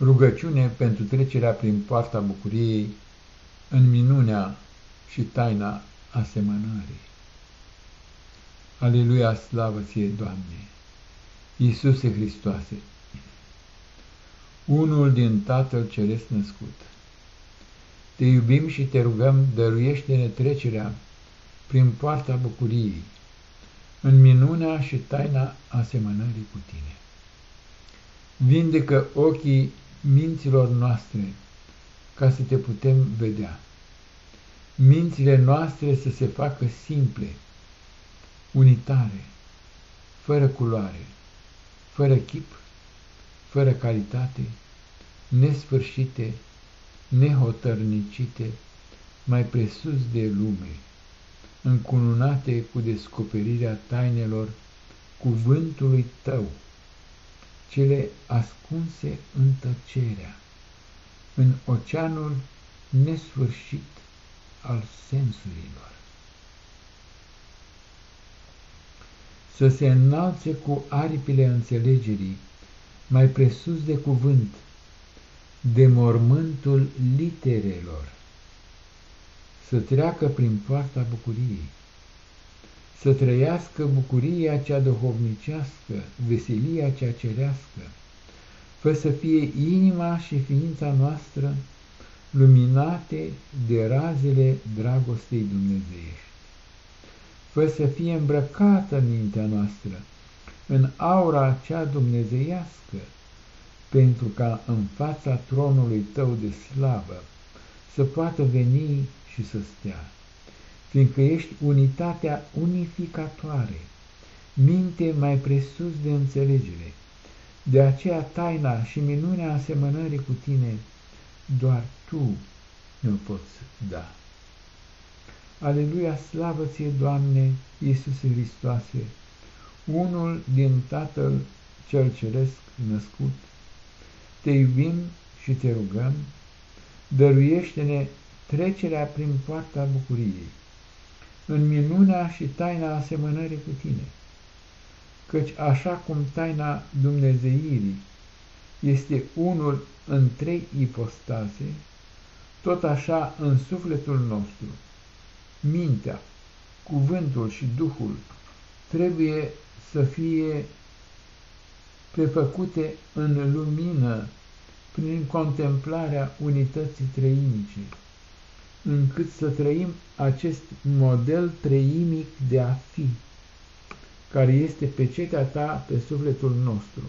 Rugăciune pentru trecerea prin poarta bucuriei în minunea și taina asemănării. Aleluia, slavă ție, Doamne! Iisuse Hristoase, unul din Tatăl Ceresc născut, te iubim și te rugăm, dăruiește-ne trecerea prin poarta bucuriei, în minunea și taina asemănării cu tine. Vindecă ochii minților noastre ca să te putem vedea. Mințile noastre să se facă simple, unitare, fără culoare, fără chip, fără calitate, nesfârșite, nehotărnicite, mai presus de lume, încununate cu descoperirea tainelor cuvântului tău, cele ascunse în tăcerea, în oceanul nesfârșit al sensurilor. Să se înalțe cu aripile înțelegerii, mai presus de cuvânt, de mormântul literelor, să treacă prin poarta bucuriei, să trăiască bucuria cea duhovnicească, veselia cea cerească, fă să fie inima și ființa noastră luminate de razele dragostei dumnezeiești. Fă să fie îmbrăcată mintea noastră în aura cea dumnezeiască, pentru ca în fața tronului tău de slavă să poată veni și să stea, fiindcă ești unitatea unificatoare, minte mai presus de înțelegere. De aceea taina și minunea asemănării cu tine, doar tu ne-o poți da. Aleluia, slavă ție, Doamne, Iisuse Hristoase, unul din Tatăl cel Ceresc născut, te iubim și te rugăm, dăruiește-ne trecerea prin poarta bucuriei, în minunea și taina asemănării cu tine, căci așa cum taina Dumnezeirii este unul în trei ipostaze, tot așa în sufletul nostru, mintea, cuvântul și Duhul trebuie să fie prefăcute în lumină prin contemplarea unității treimice, încât să trăim acest model treimic de a fi, care este pecetea ta pe sufletul nostru,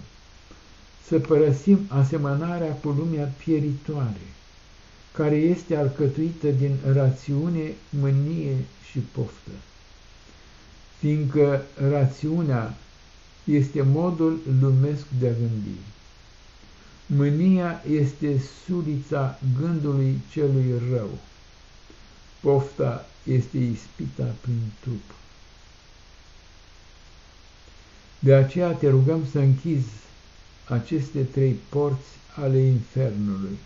să părăsim asemănarea cu lumea pieritoare, care este alcătuită din rațiune, mânie și poftă, fiindcă rațiunea este modul lumesc de a gândi. Mânia este sulița gândului celui rău. Pofta este ispita prin trup. De aceea te rugăm să închizi aceste trei porți ale infernului,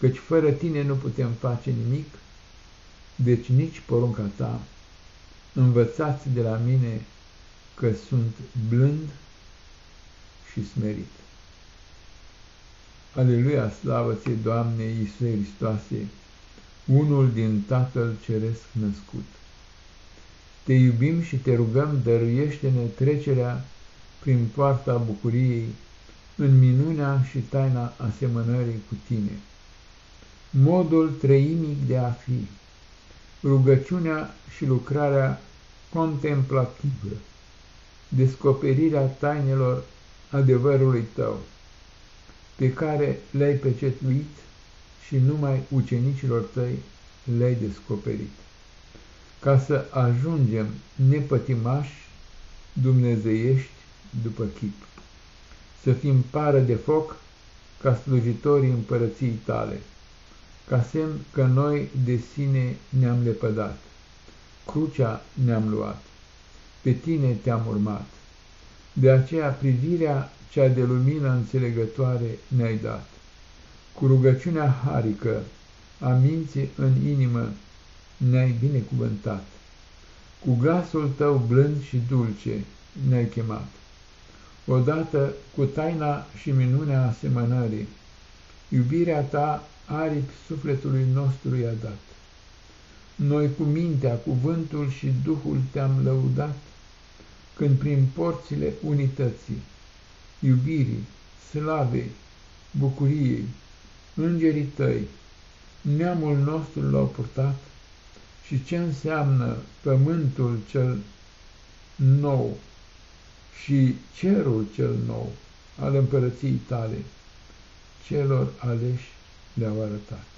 căci fără tine nu putem face nimic, deci nici porunca ta, învățați de la mine că sunt blând și smerit. Aleluia, slavă ție, Doamne Iisuse Hristoase, unul din Tatăl Ceresc născut. Te iubim și te rugăm, dăruiește-ne trecerea prin poarta bucuriei, în minunea și taina asemănării cu tine. Modul treimic de a fi, rugăciunea și lucrarea contemplativă, descoperirea tainelor adevărului tău, pe care le-ai pecetuit și numai ucenicilor tăi le-ai descoperit, ca să ajungem nepătimași dumnezeiești după chip, să fim pară de foc ca slujitorii împărăției tale, ca semn că noi de sine ne-am lepădat, crucea ne-am luat pe tine te-am urmat. De aceea privirea cea de lumină înțelegătoare ne-ai dat. Cu rugăciunea harică a minții în inimă ne-ai binecuvântat. Cu glasul tău blând și dulce ne-ai chemat. Odată cu taina și minunea asemănării Iubirea ta aripi sufletului nostru i-a dat. Noi cu mintea, cuvântul și Duhul te-am lăudat, când prin porțile unității, iubirii, slavei, bucuriei, îngerii tăi, neamul nostru l-au purtat și ce înseamnă pământul cel nou și cerul cel nou al împărăției tale, celor aleși le-au arătat.